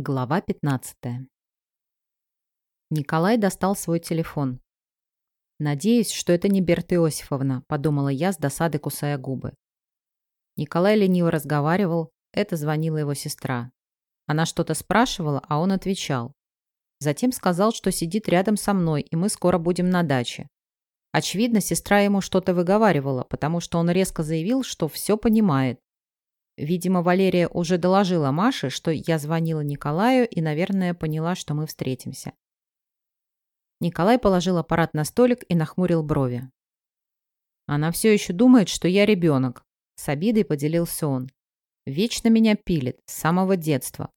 Глава 15. Николай достал свой телефон. «Надеюсь, что это не Берта Иосифовна», — подумала я с досадой, кусая губы. Николай лениво разговаривал, это звонила его сестра. Она что-то спрашивала, а он отвечал. Затем сказал, что сидит рядом со мной, и мы скоро будем на даче. Очевидно, сестра ему что-то выговаривала, потому что он резко заявил, что все понимает. Видимо, Валерия уже доложила Маше, что я звонила Николаю и, наверное, поняла, что мы встретимся. Николай положил аппарат на столик и нахмурил брови. «Она все еще думает, что я ребенок», — с обидой поделился он. «Вечно меня пилит, с самого детства.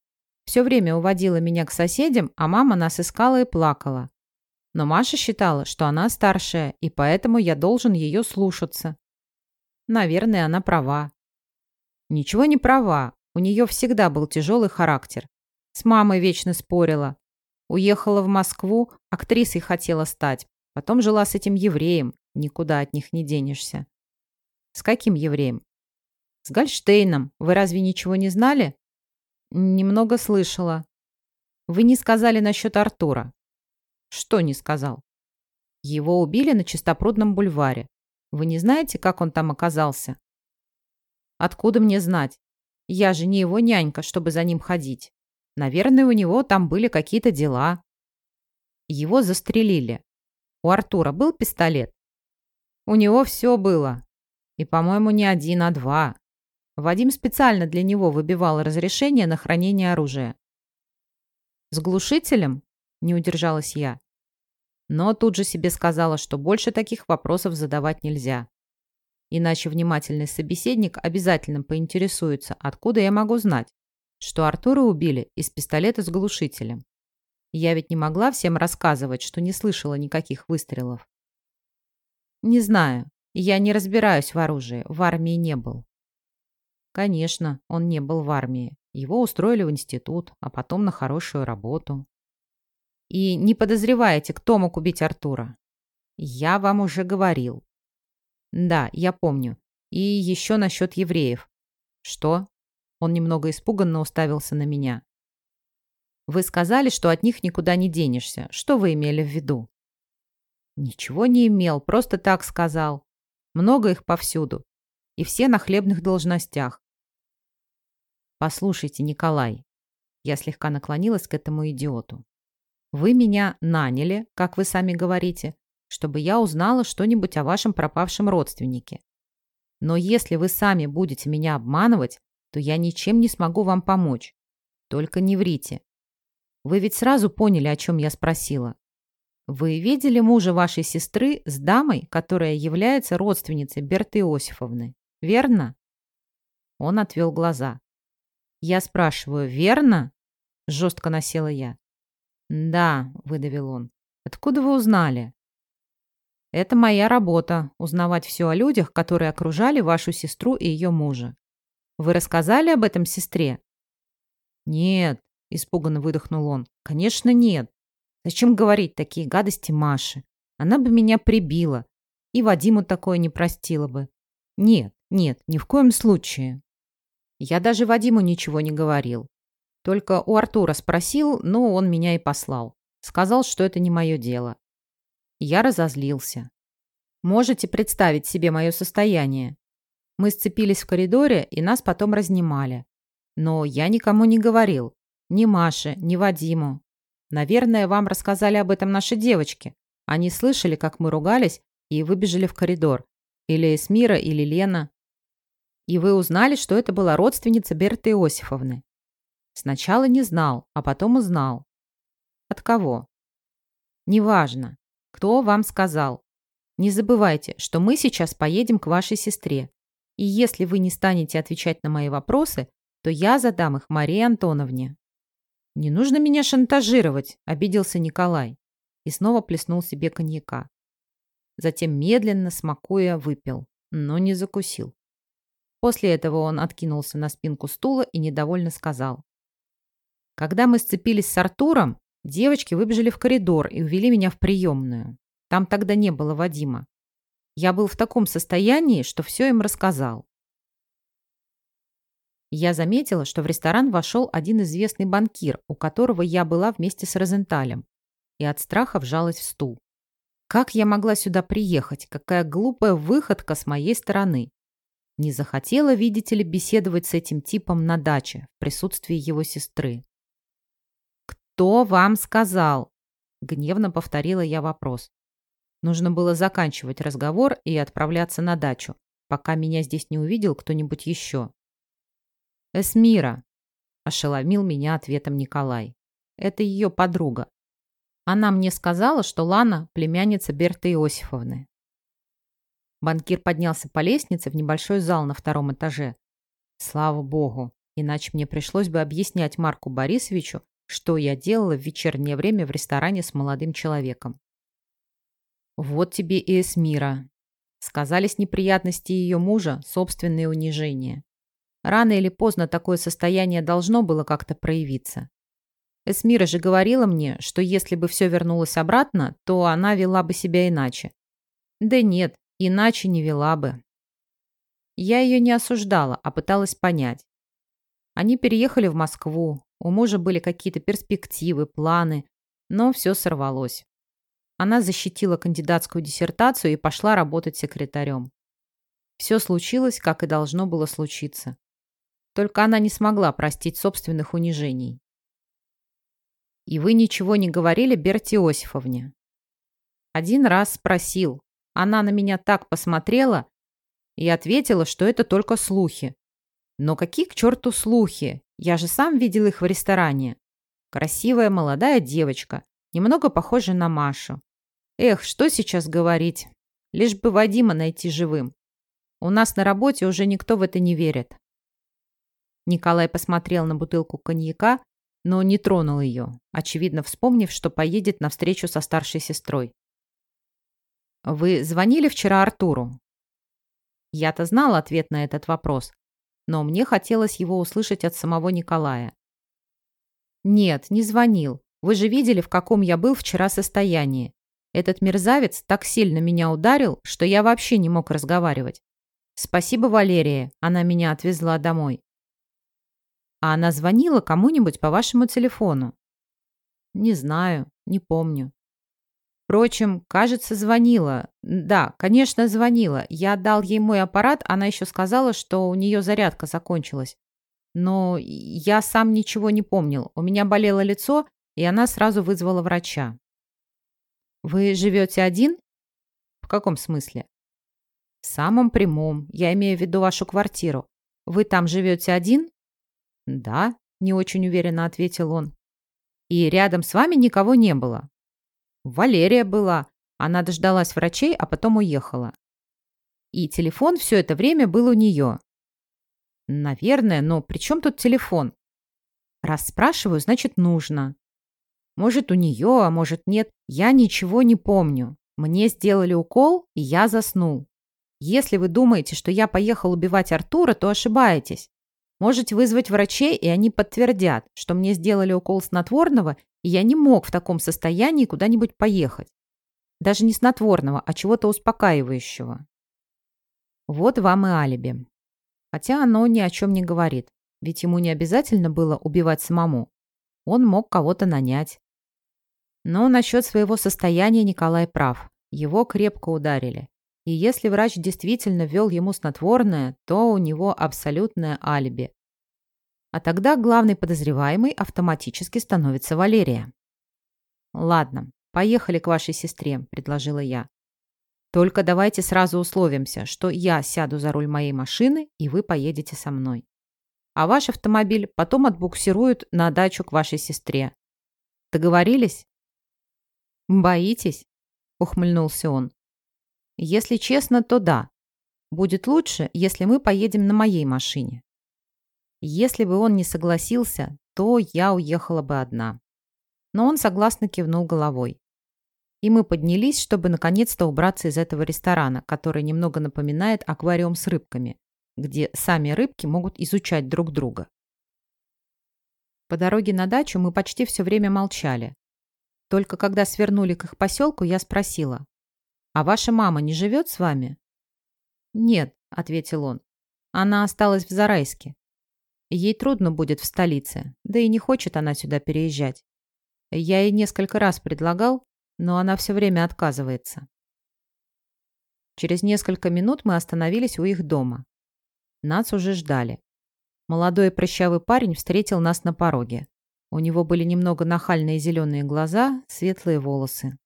Все время уводила меня к соседям, а мама нас искала и плакала. Но Маша считала, что она старшая, и поэтому я должен ее слушаться. Наверное, она права. Ничего не права. У нее всегда был тяжелый характер. С мамой вечно спорила. Уехала в Москву, актрисой хотела стать. Потом жила с этим евреем. Никуда от них не денешься. С каким евреем? С Гольштейном. Вы разве ничего не знали? Немного слышала. Вы не сказали насчет Артура. Что не сказал? Его убили на Чистопрудном бульваре. Вы не знаете, как он там оказался? Откуда мне знать? Я же не его нянька, чтобы за ним ходить. Наверное, у него там были какие-то дела. Его застрелили. У Артура был пистолет? У него все было. И, по-моему, не один, а два. Вадим специально для него выбивал разрешение на хранение оружия. «С глушителем?» – не удержалась я. Но тут же себе сказала, что больше таких вопросов задавать нельзя. Иначе внимательный собеседник обязательно поинтересуется, откуда я могу знать, что Артура убили из пистолета с глушителем. Я ведь не могла всем рассказывать, что не слышала никаких выстрелов. Не знаю. Я не разбираюсь в оружии. В армии не был. Конечно, он не был в армии. Его устроили в институт, а потом на хорошую работу. И не подозреваете, кто мог убить Артура? Я вам уже говорил. Да, я помню. И еще насчет евреев. Что? Он немного испуганно уставился на меня. Вы сказали, что от них никуда не денешься. Что вы имели в виду? Ничего не имел, просто так сказал. Много их повсюду. И все на хлебных должностях. Послушайте, Николай. Я слегка наклонилась к этому идиоту. Вы меня наняли, как вы сами говорите, чтобы я узнала что-нибудь о вашем пропавшем родственнике. Но если вы сами будете меня обманывать, то я ничем не смогу вам помочь. Только не врите. Вы ведь сразу поняли, о чем я спросила. Вы видели мужа вашей сестры с дамой, которая является родственницей Берты Иосифовны, верно? Он отвел глаза. Я спрашиваю, верно? Жестко насела я. Да, выдавил он. Откуда вы узнали? Это моя работа – узнавать все о людях, которые окружали вашу сестру и ее мужа. Вы рассказали об этом сестре? Нет, испуганно выдохнул он. Конечно, нет. Зачем говорить такие гадости Маше? Она бы меня прибила. И Вадиму такое не простила бы. Нет, нет, ни в коем случае. Я даже Вадиму ничего не говорил. Только у Артура спросил, но он меня и послал. Сказал, что это не мое дело. Я разозлился. Можете представить себе мое состояние? Мы сцепились в коридоре, и нас потом разнимали. Но я никому не говорил. Ни Маше, ни Вадиму. Наверное, вам рассказали об этом наши девочки. Они слышали, как мы ругались, и выбежали в коридор. Или Эсмира, или Лена. И вы узнали, что это была родственница Берты Иосифовны. Сначала не знал, а потом узнал. От кого? Неважно. Кто вам сказал? Не забывайте, что мы сейчас поедем к вашей сестре. И если вы не станете отвечать на мои вопросы, то я задам их Марии Антоновне». «Не нужно меня шантажировать», — обиделся Николай. И снова плеснул себе коньяка. Затем медленно, смакуя, выпил, но не закусил. После этого он откинулся на спинку стула и недовольно сказал. «Когда мы сцепились с Артуром, Девочки выбежали в коридор и увели меня в приемную. Там тогда не было Вадима. Я был в таком состоянии, что все им рассказал. Я заметила, что в ресторан вошел один известный банкир, у которого я была вместе с Розенталем, и от страха вжалась в стул. Как я могла сюда приехать? Какая глупая выходка с моей стороны. Не захотела, видите ли, беседовать с этим типом на даче в присутствии его сестры. «Кто вам сказал?» Гневно повторила я вопрос. Нужно было заканчивать разговор и отправляться на дачу, пока меня здесь не увидел кто-нибудь еще. «Эсмира», — ошеломил меня ответом Николай. «Это ее подруга. Она мне сказала, что Лана – племянница Берты Иосифовны. Банкир поднялся по лестнице в небольшой зал на втором этаже. Слава богу, иначе мне пришлось бы объяснять Марку Борисовичу, что я делала в вечернее время в ресторане с молодым человеком. Вот тебе и Эсмира. Сказались неприятности ее мужа, собственные унижения. Рано или поздно такое состояние должно было как-то проявиться. Эсмира же говорила мне, что если бы все вернулось обратно, то она вела бы себя иначе. Да нет, иначе не вела бы. Я ее не осуждала, а пыталась понять. Они переехали в Москву, у мужа были какие-то перспективы, планы, но все сорвалось. Она защитила кандидатскую диссертацию и пошла работать секретарем. Все случилось, как и должно было случиться. Только она не смогла простить собственных унижений. И вы ничего не говорили Берте Иосифовне? Один раз спросил. Она на меня так посмотрела и ответила, что это только слухи. Но какие к черту слухи? Я же сам видел их в ресторане. Красивая молодая девочка, немного похожа на Машу. Эх, что сейчас говорить? Лишь бы Вадима найти живым. У нас на работе уже никто в это не верит. Николай посмотрел на бутылку коньяка, но не тронул ее, очевидно вспомнив, что поедет на встречу со старшей сестрой. «Вы звонили вчера Артуру?» Я-то знал ответ на этот вопрос, но мне хотелось его услышать от самого Николая. «Нет, не звонил. Вы же видели, в каком я был вчера состоянии. Этот мерзавец так сильно меня ударил, что я вообще не мог разговаривать. Спасибо Валерии, она меня отвезла домой. А она звонила кому-нибудь по вашему телефону? Не знаю, не помню. Впрочем, кажется, звонила. Да, конечно, звонила. Я отдал ей мой аппарат, она еще сказала, что у нее зарядка закончилась. Но я сам ничего не помнил. У меня болело лицо, и она сразу вызвала врача. Вы живете один? В каком смысле? В самом прямом. Я имею в виду вашу квартиру. Вы там живете один? Да, не очень уверенно ответил он. И рядом с вами никого не было. Валерия была. Она дождалась врачей, а потом уехала. И телефон все это время был у нее. Наверное, но при чем тут телефон? Раз спрашиваю, значит нужно. Может у нее, а может нет. Я ничего не помню. Мне сделали укол, и я заснул. Если вы думаете, что я поехал убивать Артура, то ошибаетесь. Можете вызвать врачей, и они подтвердят, что мне сделали укол снотворного, я не мог в таком состоянии куда-нибудь поехать. Даже не снотворного, а чего-то успокаивающего. Вот вам и алиби. Хотя оно ни о чем не говорит, ведь ему не обязательно было убивать самому. Он мог кого-то нанять. Но насчет своего состояния Николай прав. Его крепко ударили. И если врач действительно ввел ему снотворное, то у него абсолютное алиби. А тогда главный подозреваемый автоматически становится Валерия. «Ладно, поехали к вашей сестре», – предложила я. «Только давайте сразу условимся, что я сяду за руль моей машины, и вы поедете со мной. А ваш автомобиль потом отбуксируют на дачу к вашей сестре. Договорились?» «Боитесь?» – ухмыльнулся он. «Если честно, то да. Будет лучше, если мы поедем на моей машине. Если бы он не согласился, то я уехала бы одна. Но он согласно кивнул головой. И мы поднялись, чтобы наконец-то убраться из этого ресторана, который немного напоминает аквариум с рыбками, где сами рыбки могут изучать друг друга. По дороге на дачу мы почти все время молчали. Только когда свернули к их поселку, я спросила, «А ваша мама не живет с вами?» «Нет», — ответил он, — «она осталась в Зарайске. Ей трудно будет в столице, да и не хочет она сюда переезжать. Я ей несколько раз предлагал, но она все время отказывается. Через несколько минут мы остановились у их дома. Нас уже ждали. Молодой и прыщавый парень встретил нас на пороге. У него были немного нахальные зеленые глаза, светлые волосы.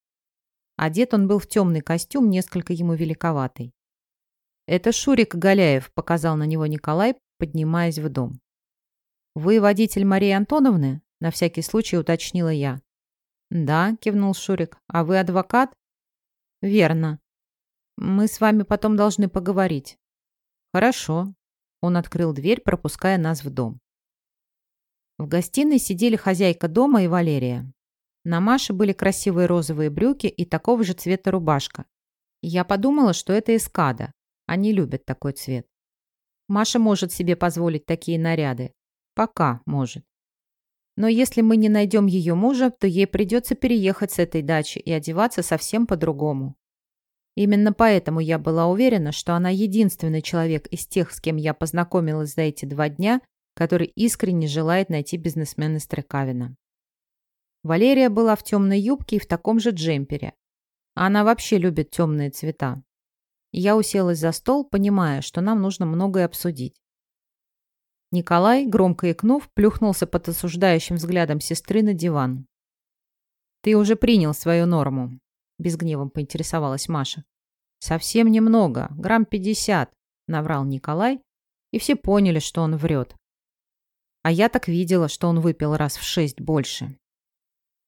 Одет он был в темный костюм, несколько ему великоватый. «Это Шурик Галяев», — показал на него Николай, поднимаясь в дом. «Вы водитель Марии Антоновны?» — на всякий случай уточнила я. «Да», — кивнул Шурик. «А вы адвокат?» «Верно. Мы с вами потом должны поговорить». «Хорошо». Он открыл дверь, пропуская нас в дом. В гостиной сидели хозяйка дома и Валерия. На Маше были красивые розовые брюки и такого же цвета рубашка. Я подумала, что это эскада. Они любят такой цвет. Маша может себе позволить такие наряды. Пока может. Но если мы не найдем ее мужа, то ей придется переехать с этой дачи и одеваться совсем по-другому. Именно поэтому я была уверена, что она единственный человек из тех, с кем я познакомилась за эти два дня, который искренне желает найти бизнесмена Стрекавина. Валерия была в темной юбке и в таком же джемпере. Она вообще любит темные цвета. Я уселась за стол, понимая, что нам нужно многое обсудить. Николай, громко икнув, плюхнулся под осуждающим взглядом сестры на диван. «Ты уже принял свою норму», — без гневом поинтересовалась Маша. «Совсем немного, грамм пятьдесят», — наврал Николай, и все поняли, что он врет. А я так видела, что он выпил раз в шесть больше.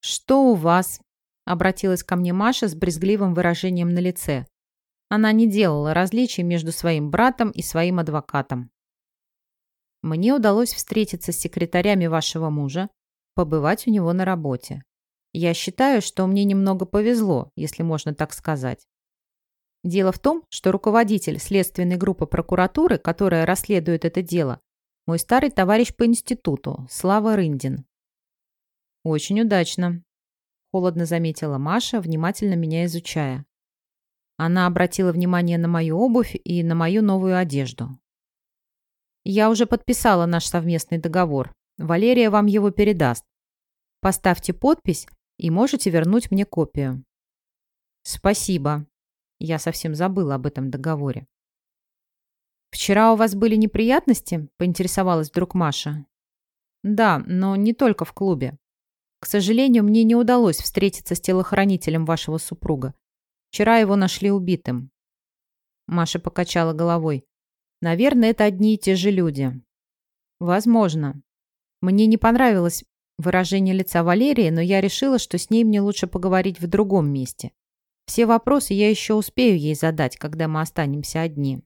«Что у вас?» — обратилась ко мне Маша с брезгливым выражением на лице. Она не делала различий между своим братом и своим адвокатом. Мне удалось встретиться с секретарями вашего мужа, побывать у него на работе. Я считаю, что мне немного повезло, если можно так сказать. Дело в том, что руководитель следственной группы прокуратуры, которая расследует это дело, мой старый товарищ по институту, Слава Рындин. Очень удачно, холодно заметила Маша, внимательно меня изучая. Она обратила внимание на мою обувь и на мою новую одежду. Я уже подписала наш совместный договор. Валерия вам его передаст. Поставьте подпись и можете вернуть мне копию. Спасибо. Я совсем забыла об этом договоре. «Вчера у вас были неприятности?» – поинтересовалась вдруг Маша. «Да, но не только в клубе. К сожалению, мне не удалось встретиться с телохранителем вашего супруга. Вчера его нашли убитым». Маша покачала головой. «Наверное, это одни и те же люди». «Возможно. Мне не понравилось выражение лица Валерии, но я решила, что с ней мне лучше поговорить в другом месте. Все вопросы я еще успею ей задать, когда мы останемся одни».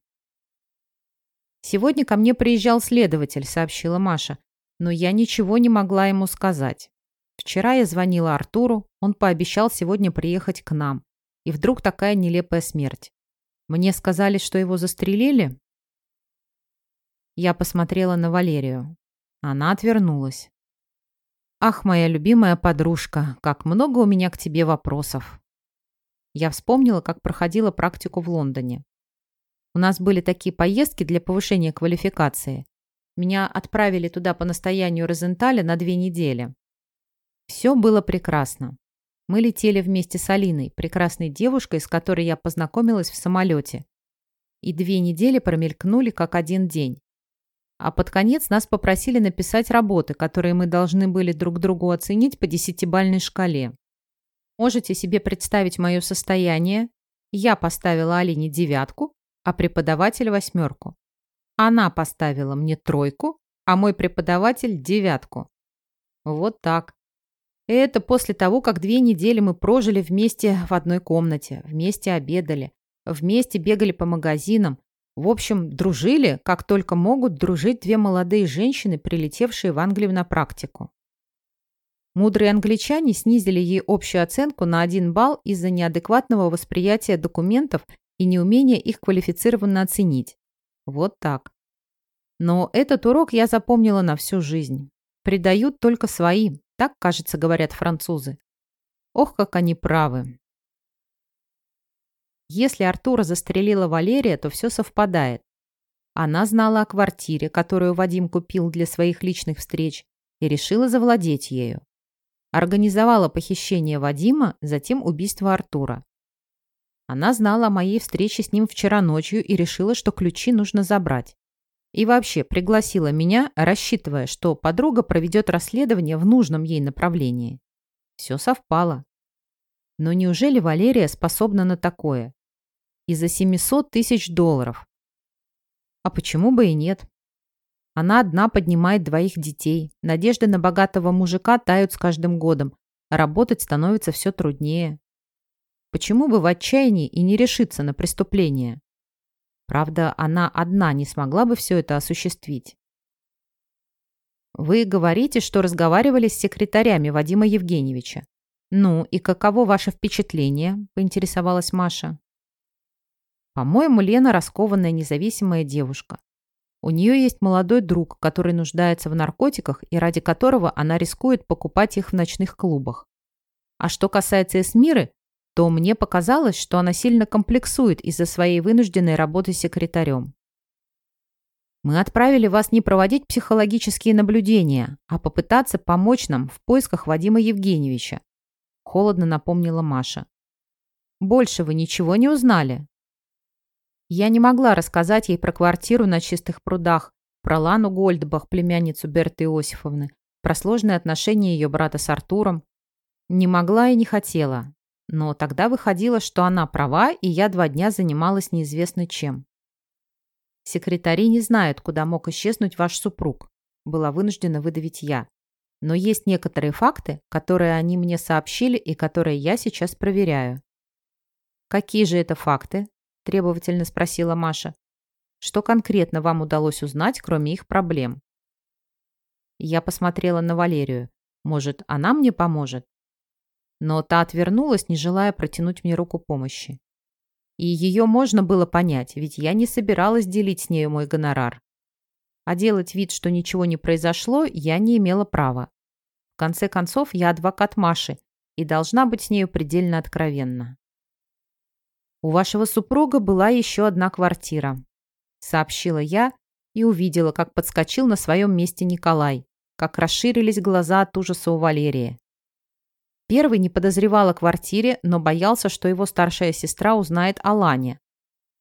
«Сегодня ко мне приезжал следователь», — сообщила Маша, но я ничего не могла ему сказать. Вчера я звонила Артуру, он пообещал сегодня приехать к нам. И вдруг такая нелепая смерть. Мне сказали, что его застрелили? Я посмотрела на Валерию. Она отвернулась. «Ах, моя любимая подружка, как много у меня к тебе вопросов!» Я вспомнила, как проходила практику в Лондоне. У нас были такие поездки для повышения квалификации. Меня отправили туда по настоянию Розенталя на две недели. Все было прекрасно. Мы летели вместе с Алиной, прекрасной девушкой, с которой я познакомилась в самолете. И две недели промелькнули как один день. А под конец нас попросили написать работы, которые мы должны были друг другу оценить по десятибальной шкале. Можете себе представить мое состояние? Я поставила Алине девятку, а преподаватель восьмерку. Она поставила мне тройку, а мой преподаватель девятку. Вот так. Это после того, как две недели мы прожили вместе в одной комнате, вместе обедали, вместе бегали по магазинам. В общем, дружили, как только могут дружить две молодые женщины, прилетевшие в Англию на практику. Мудрые англичане снизили ей общую оценку на один балл из-за неадекватного восприятия документов и неумение их квалифицированно оценить. Вот так. Но этот урок я запомнила на всю жизнь. Предают только свои, так, кажется, говорят французы. Ох, как они правы. Если Артура застрелила Валерия, то все совпадает. Она знала о квартире, которую Вадим купил для своих личных встреч, и решила завладеть ею. Организовала похищение Вадима, затем убийство Артура. Она знала о моей встрече с ним вчера ночью и решила, что ключи нужно забрать. И вообще пригласила меня, рассчитывая, что подруга проведет расследование в нужном ей направлении. Все совпало. Но неужели Валерия способна на такое? И за 700 тысяч долларов. А почему бы и нет? Она одна поднимает двоих детей. Надежды на богатого мужика тают с каждым годом, работать становится все труднее. Почему бы в отчаянии и не решиться на преступление? Правда, она одна не смогла бы все это осуществить. Вы говорите, что разговаривали с секретарями Вадима Евгеньевича. Ну, и каково ваше впечатление? Поинтересовалась Маша. По-моему, Лена раскованная независимая девушка. У нее есть молодой друг, который нуждается в наркотиках и ради которого она рискует покупать их в ночных клубах. А что касается Эсмиры, то мне показалось, что она сильно комплексует из-за своей вынужденной работы секретарем. Мы отправили вас не проводить психологические наблюдения, а попытаться помочь нам в поисках Вадима Евгеньевича. Холодно напомнила Маша. Больше вы ничего не узнали? Я не могла рассказать ей про квартиру на чистых прудах, про Лану Гольдбах, племянницу Берты Иосифовны, про сложные отношения ее брата с Артуром. Не могла и не хотела. Но тогда выходило, что она права, и я два дня занималась неизвестно чем. Секретари не знают, куда мог исчезнуть ваш супруг. Была вынуждена выдавить я. Но есть некоторые факты, которые они мне сообщили и которые я сейчас проверяю. «Какие же это факты?» – требовательно спросила Маша. «Что конкретно вам удалось узнать, кроме их проблем?» Я посмотрела на Валерию. Может, она мне поможет? но та отвернулась, не желая протянуть мне руку помощи. И ее можно было понять, ведь я не собиралась делить с нею мой гонорар. А делать вид, что ничего не произошло, я не имела права. В конце концов, я адвокат Маши и должна быть с нею предельно откровенна. «У вашего супруга была еще одна квартира», — сообщила я и увидела, как подскочил на своем месте Николай, как расширились глаза от ужаса у Валерии. Первый не подозревал о квартире, но боялся, что его старшая сестра узнает о Лане.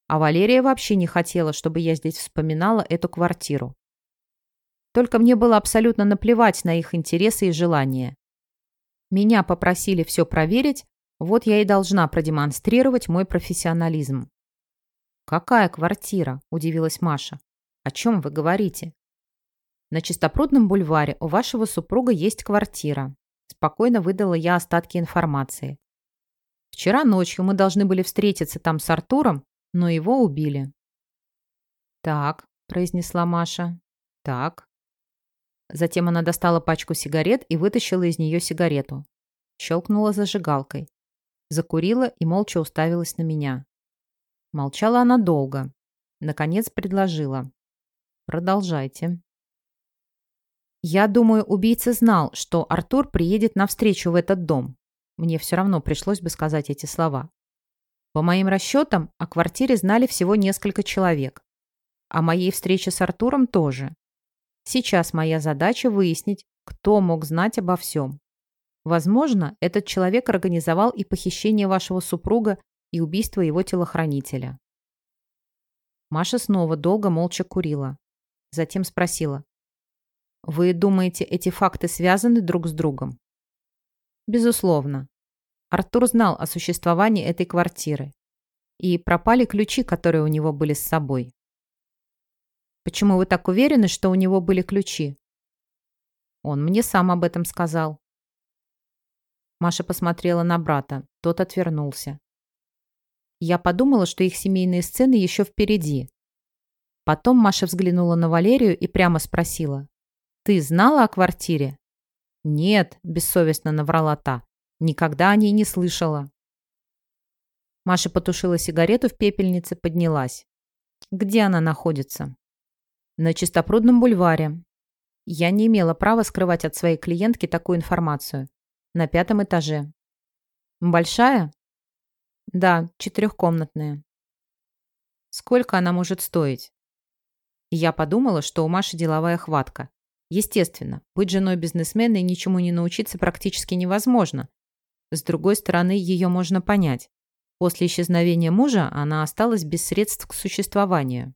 А Валерия вообще не хотела, чтобы я здесь вспоминала эту квартиру. Только мне было абсолютно наплевать на их интересы и желания. Меня попросили все проверить, вот я и должна продемонстрировать мой профессионализм. «Какая квартира?» – удивилась Маша. «О чем вы говорите?» «На Чистопрудном бульваре у вашего супруга есть квартира. Спокойно выдала я остатки информации. Вчера ночью мы должны были встретиться там с Артуром, но его убили. «Так», — произнесла Маша. «Так». Затем она достала пачку сигарет и вытащила из нее сигарету. Щелкнула зажигалкой. Закурила и молча уставилась на меня. Молчала она долго. Наконец предложила. «Продолжайте». Я думаю, убийца знал, что Артур приедет навстречу в этот дом. Мне все равно пришлось бы сказать эти слова. По моим расчетам, о квартире знали всего несколько человек. О моей встрече с Артуром тоже. Сейчас моя задача выяснить, кто мог знать обо всем. Возможно, этот человек организовал и похищение вашего супруга, и убийство его телохранителя. Маша снова долго молча курила. Затем спросила. Вы думаете, эти факты связаны друг с другом? Безусловно. Артур знал о существовании этой квартиры. И пропали ключи, которые у него были с собой. Почему вы так уверены, что у него были ключи? Он мне сам об этом сказал. Маша посмотрела на брата. Тот отвернулся. Я подумала, что их семейные сцены еще впереди. Потом Маша взглянула на Валерию и прямо спросила. Ты знала о квартире? Нет, бессовестно наврала та. Никогда о ней не слышала. Маша потушила сигарету в пепельнице, поднялась. Где она находится? На Чистопрудном бульваре. Я не имела права скрывать от своей клиентки такую информацию. На пятом этаже. Большая? Да, четырехкомнатная. Сколько она может стоить? Я подумала, что у Маши деловая хватка. Естественно, быть женой бизнесмена и ничему не научиться практически невозможно. С другой стороны, ее можно понять. После исчезновения мужа она осталась без средств к существованию.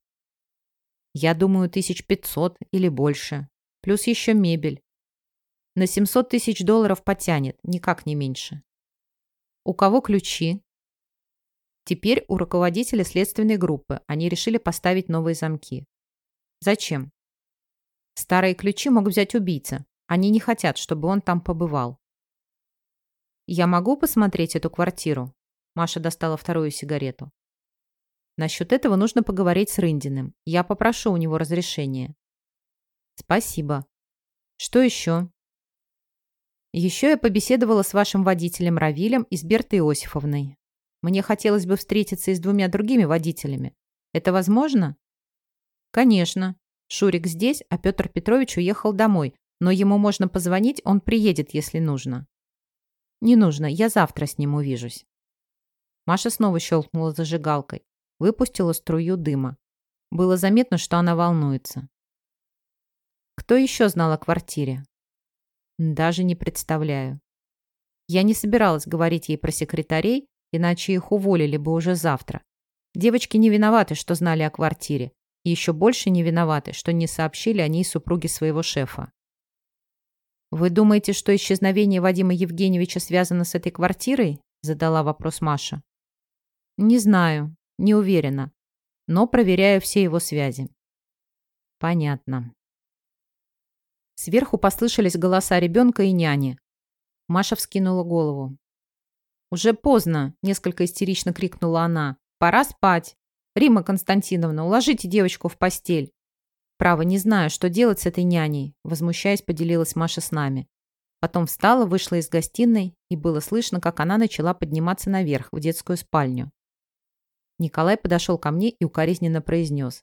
Я думаю, тысяч пятьсот или больше. Плюс еще мебель. На 700 тысяч долларов потянет, никак не меньше. У кого ключи? Теперь у руководителя следственной группы. Они решили поставить новые замки. Зачем? Старые ключи мог взять убийца. Они не хотят, чтобы он там побывал. «Я могу посмотреть эту квартиру?» Маша достала вторую сигарету. «Насчет этого нужно поговорить с Рындиным. Я попрошу у него разрешения». «Спасибо. Что еще?» «Еще я побеседовала с вашим водителем Равилем и с Бертой Иосифовной. Мне хотелось бы встретиться и с двумя другими водителями. Это возможно?» «Конечно. Шурик здесь, а Петр Петрович уехал домой, но ему можно позвонить, он приедет, если нужно». «Не нужно, я завтра с ним увижусь». Маша снова щелкнула зажигалкой, выпустила струю дыма. Было заметно, что она волнуется. «Кто еще знал о квартире?» «Даже не представляю». Я не собиралась говорить ей про секретарей, иначе их уволили бы уже завтра. Девочки не виноваты, что знали о квартире. И еще больше не виноваты, что не сообщили о ней супруге своего шефа. «Вы думаете, что исчезновение Вадима Евгеньевича связано с этой квартирой?» задала вопрос Маша. «Не знаю, не уверена, но проверяю все его связи». «Понятно». Сверху послышались голоса ребенка и няни. Маша вскинула голову. «Уже поздно!» – несколько истерично крикнула она. «Пора спать! Рима Константиновна, уложите девочку в постель!» «Право, не знаю, что делать с этой няней», – возмущаясь, поделилась Маша с нами. Потом встала, вышла из гостиной, и было слышно, как она начала подниматься наверх, в детскую спальню. Николай подошел ко мне и укоризненно произнес.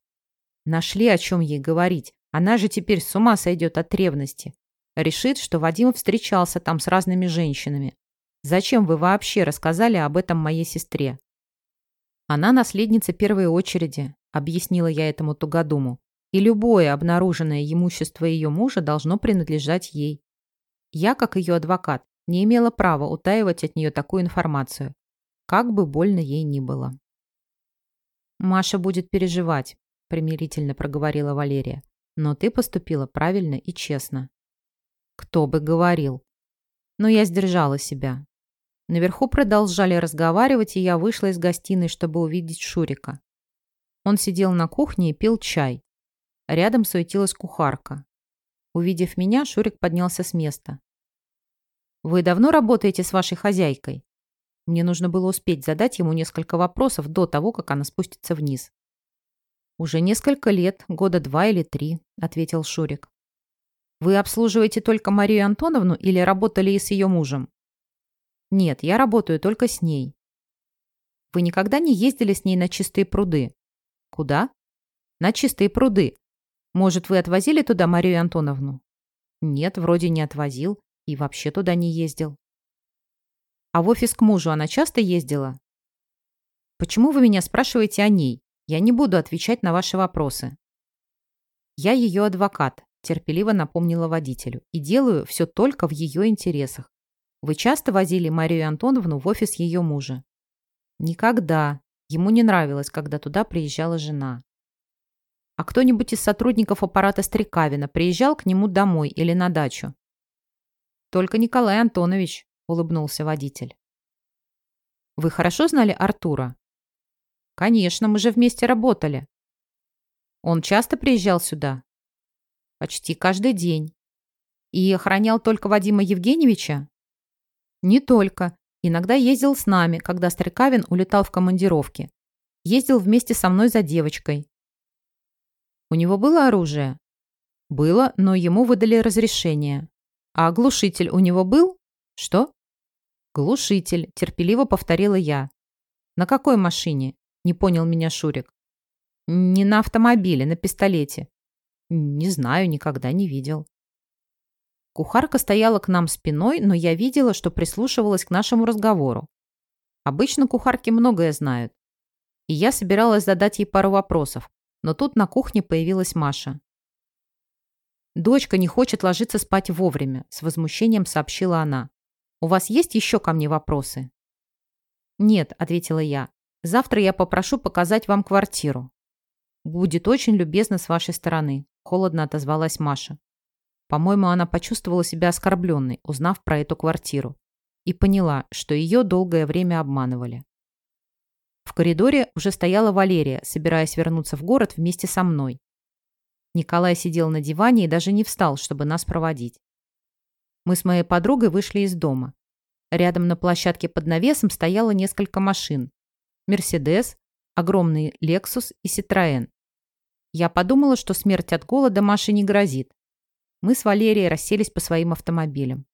«Нашли, о чем ей говорить. Она же теперь с ума сойдет от ревности. Решит, что Вадим встречался там с разными женщинами. Зачем вы вообще рассказали об этом моей сестре? Она наследница первой очереди, объяснила я этому тугодуму. И любое обнаруженное имущество ее мужа должно принадлежать ей. Я, как ее адвокат, не имела права утаивать от нее такую информацию, как бы больно ей ни было. «Маша будет переживать», — примирительно проговорила Валерия. «Но ты поступила правильно и честно». «Кто бы говорил». Но я сдержала себя. Наверху продолжали разговаривать, и я вышла из гостиной, чтобы увидеть Шурика. Он сидел на кухне и пил чай. Рядом суетилась кухарка. Увидев меня, Шурик поднялся с места. «Вы давно работаете с вашей хозяйкой?» Мне нужно было успеть задать ему несколько вопросов до того, как она спустится вниз. «Уже несколько лет, года два или три», — ответил Шурик. «Вы обслуживаете только Марию Антоновну или работали и с ее мужем?» Нет, я работаю только с ней. Вы никогда не ездили с ней на чистые пруды? Куда? На чистые пруды. Может, вы отвозили туда Марию Антоновну? Нет, вроде не отвозил и вообще туда не ездил. А в офис к мужу она часто ездила? Почему вы меня спрашиваете о ней? Я не буду отвечать на ваши вопросы. Я ее адвокат, терпеливо напомнила водителю, и делаю все только в ее интересах. Вы часто возили Марию Антоновну в офис ее мужа? Никогда. Ему не нравилось, когда туда приезжала жена. А кто-нибудь из сотрудников аппарата Стрекавина приезжал к нему домой или на дачу? Только Николай Антонович, улыбнулся водитель. Вы хорошо знали Артура? Конечно, мы же вместе работали. Он часто приезжал сюда? Почти каждый день. И охранял только Вадима Евгеньевича? Не только. Иногда ездил с нами, когда Стрекавин улетал в командировки. Ездил вместе со мной за девочкой. У него было оружие? Было, но ему выдали разрешение. А глушитель у него был? Что? Глушитель, терпеливо повторила я. На какой машине? Не понял меня Шурик. Не на автомобиле, на пистолете. Не знаю, никогда не видел. Кухарка стояла к нам спиной, но я видела, что прислушивалась к нашему разговору. Обычно кухарки многое знают. И я собиралась задать ей пару вопросов. Но тут на кухне появилась Маша. «Дочка не хочет ложиться спать вовремя», — с возмущением сообщила она. «У вас есть еще ко мне вопросы?» «Нет», — ответила я. «Завтра я попрошу показать вам квартиру». «Будет очень любезно с вашей стороны», — холодно отозвалась Маша. По-моему, она почувствовала себя оскорбленной, узнав про эту квартиру, и поняла, что ее долгое время обманывали. В коридоре уже стояла Валерия, собираясь вернуться в город вместе со мной. Николай сидел на диване и даже не встал, чтобы нас проводить. Мы с моей подругой вышли из дома. Рядом на площадке под навесом стояло несколько машин. Мерседес, огромный Лексус и Ситроен. Я подумала, что смерть от голода Маше не грозит. Мы с Валерией расселись по своим автомобилям.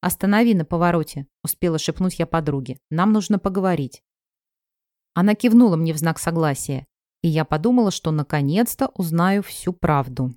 «Останови на повороте», — успела шепнуть я подруге. «Нам нужно поговорить». Она кивнула мне в знак согласия, и я подумала, что наконец-то узнаю всю правду.